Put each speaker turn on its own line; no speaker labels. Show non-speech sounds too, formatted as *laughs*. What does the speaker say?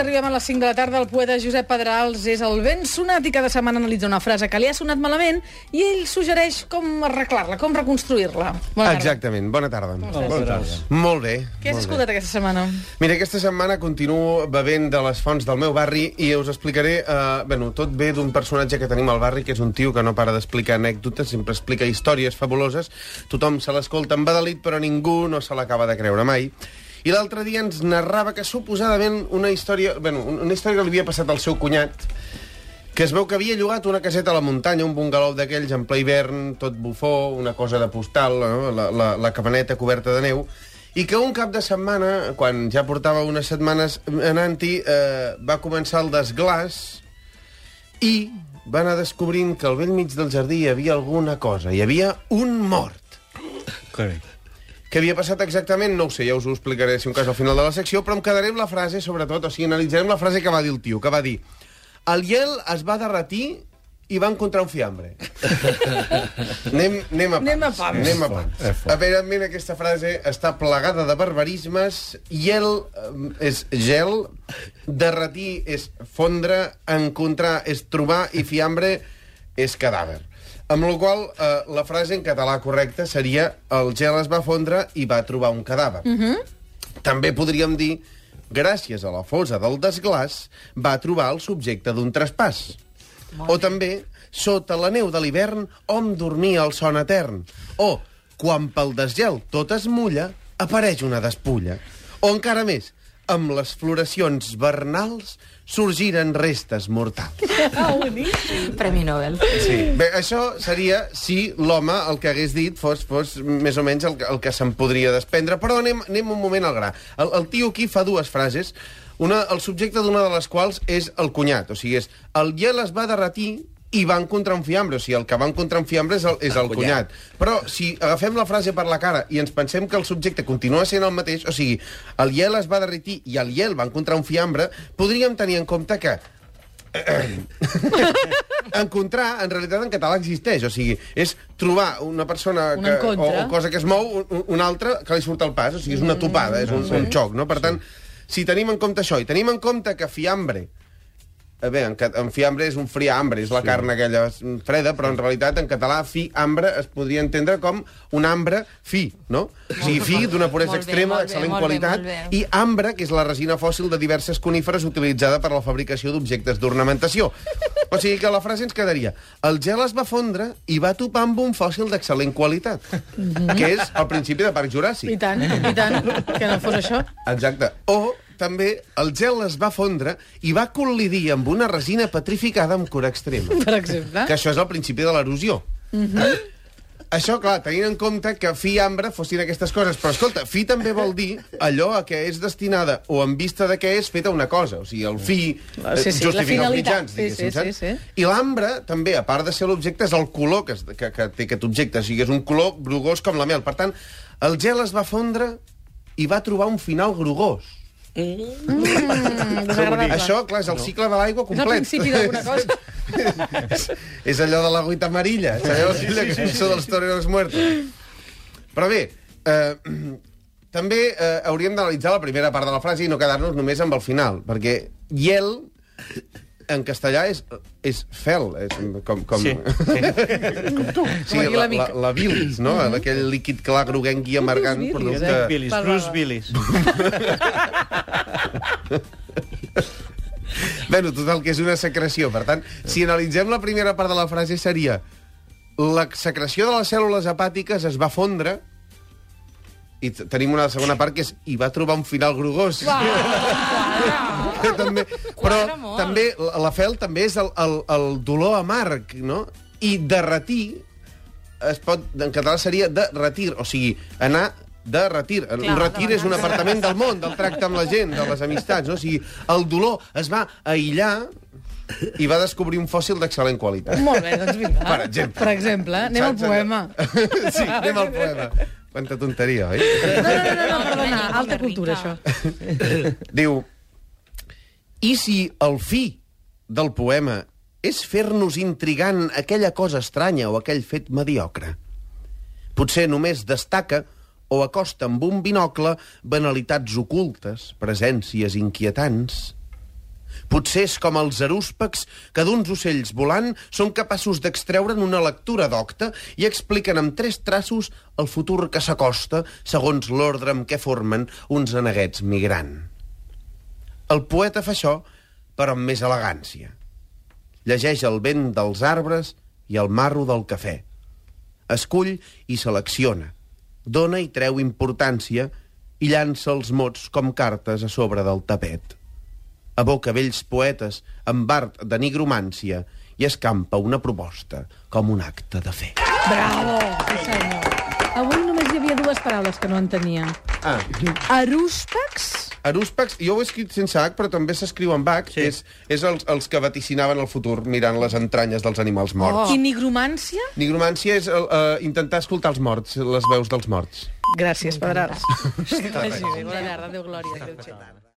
arribem a les 5 de la tarda. El poeta Josep Pedrals és el ben sonat i cada setmana analitza una frase que li ha sonat malament i ell suggereix com arreglar-la, com reconstruir-la. Bona tarda.
Exactament. Bona tarda.
Bona tarda.
Molt bé.
Què has escoltat
bé.
aquesta setmana?
Mira, aquesta setmana continuo bevent de les fonts del meu barri i us explicaré... Eh, bueno, tot ve d'un personatge que tenim al barri, que és un tio que no para d'explicar anècdotes, sempre explica històries fabuloses. Tothom se l'escolta embadalit, però ningú no se l'acaba de creure mai. I l'altre dia ens narrava que suposadament una història... Bueno, una història que li havia passat al seu cunyat, que es veu que havia llogat una caseta a la muntanya, un bungalou d'aquells en ple hivern, tot bufó, una cosa de postal, no? la, la, la cabaneta coberta de neu, i que un cap de setmana, quan ja portava unes setmanes anant-hi, eh, va començar el desglàs i va anar descobrint que al vell mig del jardí hi havia alguna cosa. Hi havia un mort.
Correcte.
Què havia passat exactament? No ho sé, ja us ho explicaré si un cas al final de la secció, però em quedaré amb la frase, sobretot, o sigui, analitzarem la frase que va dir el tio, que va dir el hiel es va derretir i va encontrar un fiambre. *laughs* anem, anem a pams.
Anem a pams.
Anem a pams. Evidentment, aquesta frase està plegada de barbarismes. Hiel eh, és gel, derretir és fondre, encontrar és trobar i fiambre és cadàver. Amb la qual eh, la frase en català correcta seria el gel es va fondre i va trobar un cadàver. També podríem dir gràcies a la fosa del desglàs va trobar el subjecte d'un traspàs. O també, sota la neu de l'hivern, hom dormia el son etern. O, quan pel desgel tot es mulla, apareix una despulla. O encara més, amb les floracions vernals sorgiren restes mortals.
Ah, boníssim.
Premi Nobel.
Sí. Bé, això seria si l'home el que hagués dit fos, fos més o menys el, que- el que se'n podria desprendre. Però anem, anem un moment al gra. El, el tio aquí fa dues frases, una, el subjecte d'una de les quals és el cunyat. O sigui, és el gel es va derretir i va encontrar un fiambre. O sigui, el que va encontrar un fiambre és el, és el, cunyat. Però si agafem la frase per la cara i ens pensem que el subjecte continua sent el mateix, o sigui, el gel es va derretir i el gel va encontrar un fiambre, podríem tenir en compte que *laughs* encontrar, en realitat, en català existeix. O sigui, és trobar una persona
Un
que, o, o cosa que es mou, un, un altre que li surt al pas. O sigui, és una topada, és un, un xoc, no? Per tant, si tenim en compte això, i tenim en compte que fiambre Eh bé, en, en fiambre és un friambre, és la sí. carn aquella freda, però en realitat en català fi-ambre es podria entendre com un ambre fi, no? O sigui, fi d'una puresa
Molt
extrema, d'excel·lent
molt bé,
qualitat,
molt bé.
i ambre, que és la resina fòssil de diverses coníferes utilitzada per a la fabricació d'objectes d'ornamentació. O sigui que la frase ens quedaria el gel es va fondre i va topar amb un fòssil d'excel·lent qualitat, que és el principi de Parc Juràssic.
I tant, i tant, que no fos això.
Exacte. O també el gel es va fondre i va col·lidir amb una resina petrificada amb cura extrema.
Per exemple.
Que això és el principi de l'erosió. Això, clar, tenint en compte que fi i ambre fossin aquestes coses. Però, escolta, fi també vol dir allò a què és destinada o en vista de què és feta una cosa. O sigui, el fi
sí,
eh,
sí, la
justifica els mitjans,
Sí,
diguéssim,
sí,
saps?
sí, sí.
I l'ambre, també, a part de ser l'objecte, és el color que, es- que, que té aquest objecte. O sigui, és un color grogós com la mel. Per tant, el gel es va fondre i va trobar un final grogós.
Mm, desagradable.
Això, clar, és el cicle de l'aigua
És el
complet.
principi d'alguna cosa. *laughs*
és, allò de l'agüita amarilla. Sabeu sí, sí, sí, sí, de l'història dels muertos. Però bé, eh, *clears throat* també eh, hauríem d'analitzar la primera part de la frase i no quedar-nos només amb el final, perquè hiel en castellà és, és fel, és com... com...
Sí.
sí *laughs*
aquí
la,
l'amic.
la, la bilis, no? Aquell líquid clar, groguenc i amargant.
bilis,
producte...
Billis,
Per
Bruce
la-
Billis. *laughs* *laughs*
Bueno, total, que és una secreció. Per tant, si analitzem la primera part de la frase seria la secreció de les cèl·lules hepàtiques es va fondre i tenim una segona part que és i va trobar un final grogós. *laughs* que també, però també la, la fel també és el, el, el dolor amarg, no? I derretir es pot, en català seria de retir, o sigui, anar de retir. Clar, un retir és un apartament del món, del tracte amb la gent, de les amistats, no? O sigui, el dolor es va aïllar i va descobrir un fòssil d'excel·lent qualitat.
Molt bé, doncs vinga.
Per exemple.
Per exemple, anem al
Saps
poema. *laughs*
sí, anem al poema. Quanta tonteria, oi?
No, no, no, no, perdona, alta cultura, això. *laughs*
Diu, i si el fi del poema és fer-nos intrigant aquella cosa estranya o aquell fet mediocre? Potser només destaca o acosta amb un binocle banalitats ocultes, presències inquietants. Potser és com els arúspecs que d'uns ocells volant són capaços d'extreure'n una lectura docta i expliquen amb tres traços el futur que s'acosta segons l'ordre amb què formen uns aneguets migrant. El poeta fa això, però amb més elegància. Llegeix el vent dels arbres i el marro del cafè. Escull i selecciona. Dona i treu importància i llança els mots com cartes a sobre del tapet. Aboca vells poetes amb art de nigromància i escampa una proposta com un acte de fe.
Bravo! Senyor. Avui només hi havia dues paraules que no entenia.
Ah,
Arúspecs?
Arúspecs, jo ho he escrit sense H, però també s'escriu amb H, sí. és, és els, els que vaticinaven el futur mirant les entranyes dels animals morts.
Oh. I nigromància?
Nigromància és uh, intentar escoltar els morts, les veus dels morts.
Gràcies, Pedrals. Bona tarda, Déu glòria. Adéu.